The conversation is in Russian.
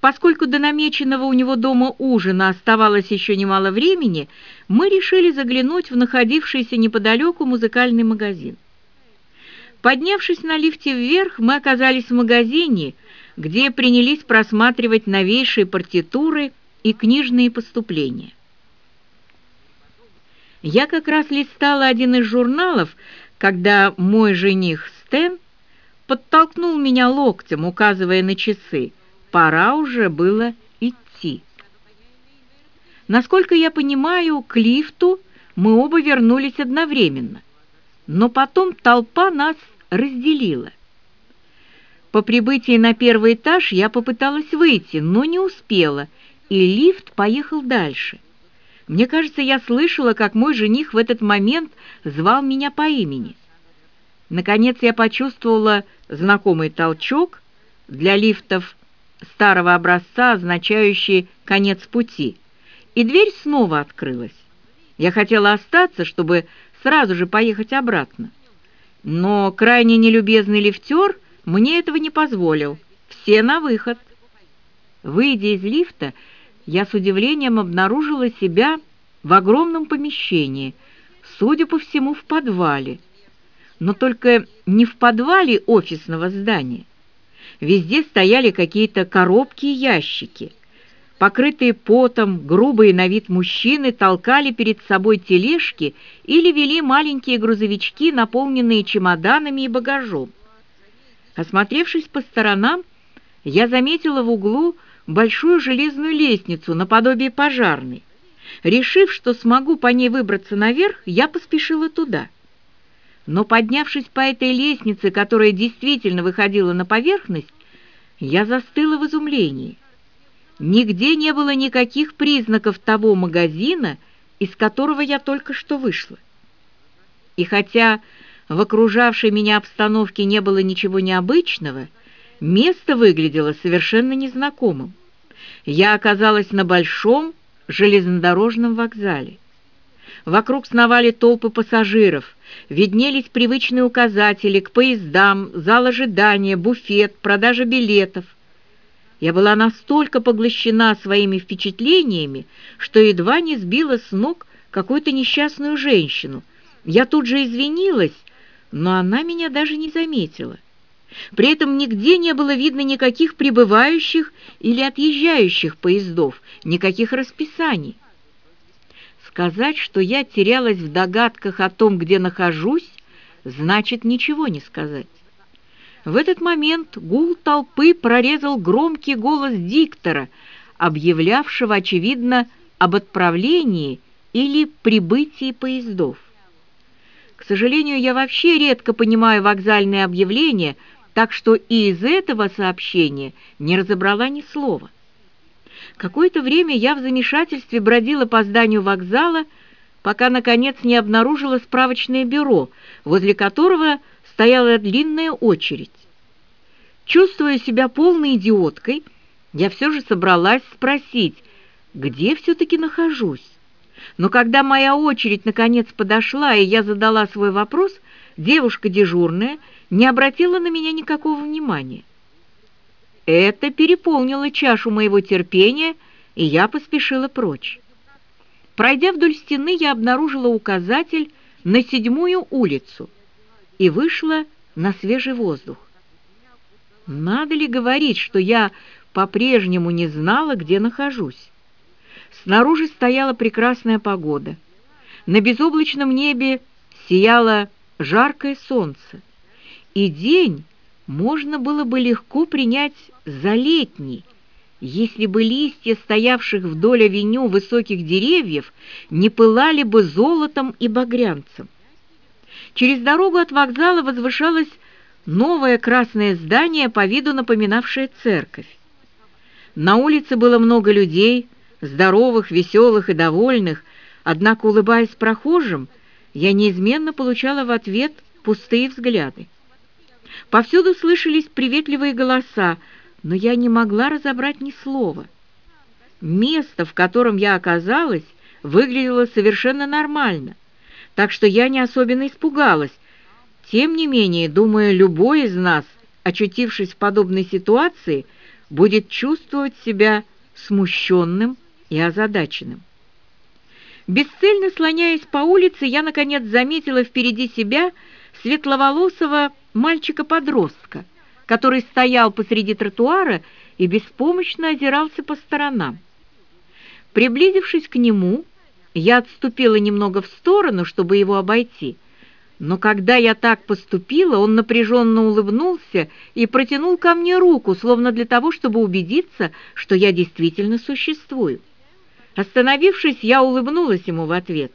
Поскольку до намеченного у него дома ужина оставалось еще немало времени, мы решили заглянуть в находившийся неподалеку музыкальный магазин. Поднявшись на лифте вверх, мы оказались в магазине, где принялись просматривать новейшие партитуры и книжные поступления. Я как раз листала один из журналов, когда мой жених Стэн подтолкнул меня локтем, указывая на часы. Пора уже было идти. Насколько я понимаю, к лифту мы оба вернулись одновременно, но потом толпа нас разделила. По прибытии на первый этаж я попыталась выйти, но не успела, и лифт поехал дальше. Мне кажется, я слышала, как мой жених в этот момент звал меня по имени. Наконец я почувствовала знакомый толчок для лифтов старого образца, означающий конец пути, и дверь снова открылась. Я хотела остаться, чтобы сразу же поехать обратно. Но крайне нелюбезный лифтер мне этого не позволил. Все на выход. Выйдя из лифта, я с удивлением обнаружила себя в огромном помещении, судя по всему, в подвале. Но только не в подвале офисного здания. Везде стояли какие-то коробки и ящики. Покрытые потом, грубые на вид мужчины толкали перед собой тележки или вели маленькие грузовички, наполненные чемоданами и багажом. Осмотревшись по сторонам, я заметила в углу большую железную лестницу наподобие пожарной. Решив, что смогу по ней выбраться наверх, я поспешила туда. Но поднявшись по этой лестнице, которая действительно выходила на поверхность, я застыла в изумлении. Нигде не было никаких признаков того магазина, из которого я только что вышла. И хотя в окружавшей меня обстановке не было ничего необычного, место выглядело совершенно незнакомым. Я оказалась на большом железнодорожном вокзале. Вокруг сновали толпы пассажиров, виднелись привычные указатели к поездам, зал ожидания, буфет, продажа билетов. Я была настолько поглощена своими впечатлениями, что едва не сбила с ног какую-то несчастную женщину. Я тут же извинилась, но она меня даже не заметила. При этом нигде не было видно никаких прибывающих или отъезжающих поездов, никаких расписаний. Сказать, что я терялась в догадках о том, где нахожусь, значит ничего не сказать. В этот момент гул толпы прорезал громкий голос диктора, объявлявшего, очевидно, об отправлении или прибытии поездов. К сожалению, я вообще редко понимаю вокзальные объявления, так что и из этого сообщения не разобрала ни слова. Какое-то время я в замешательстве бродила по зданию вокзала, пока, наконец, не обнаружила справочное бюро, возле которого стояла длинная очередь. Чувствуя себя полной идиоткой, я все же собралась спросить, где все-таки нахожусь. Но когда моя очередь наконец подошла, и я задала свой вопрос, девушка дежурная не обратила на меня никакого внимания. Это переполнило чашу моего терпения, и я поспешила прочь. Пройдя вдоль стены, я обнаружила указатель на седьмую улицу и вышла на свежий воздух. Надо ли говорить, что я по-прежнему не знала, где нахожусь? Снаружи стояла прекрасная погода. На безоблачном небе сияло жаркое солнце, и день можно было бы легко принять за летний, если бы листья стоявших вдоль авеню высоких деревьев не пылали бы золотом и багрянцем. Через дорогу от вокзала возвышалось новое красное здание, по виду напоминавшее церковь. На улице было много людей, здоровых, веселых и довольных, однако, улыбаясь прохожим, я неизменно получала в ответ пустые взгляды. Повсюду слышались приветливые голоса, но я не могла разобрать ни слова. Место, в котором я оказалась, выглядело совершенно нормально, так что я не особенно испугалась. Тем не менее, думаю, любой из нас, очутившись в подобной ситуации, будет чувствовать себя смущенным и озадаченным. Бесцельно слоняясь по улице, я, наконец, заметила впереди себя светловолосого мальчика-подростка, который стоял посреди тротуара и беспомощно озирался по сторонам. Приблизившись к нему, я отступила немного в сторону, чтобы его обойти, но когда я так поступила, он напряженно улыбнулся и протянул ко мне руку, словно для того, чтобы убедиться, что я действительно существую. Остановившись, я улыбнулась ему в ответ.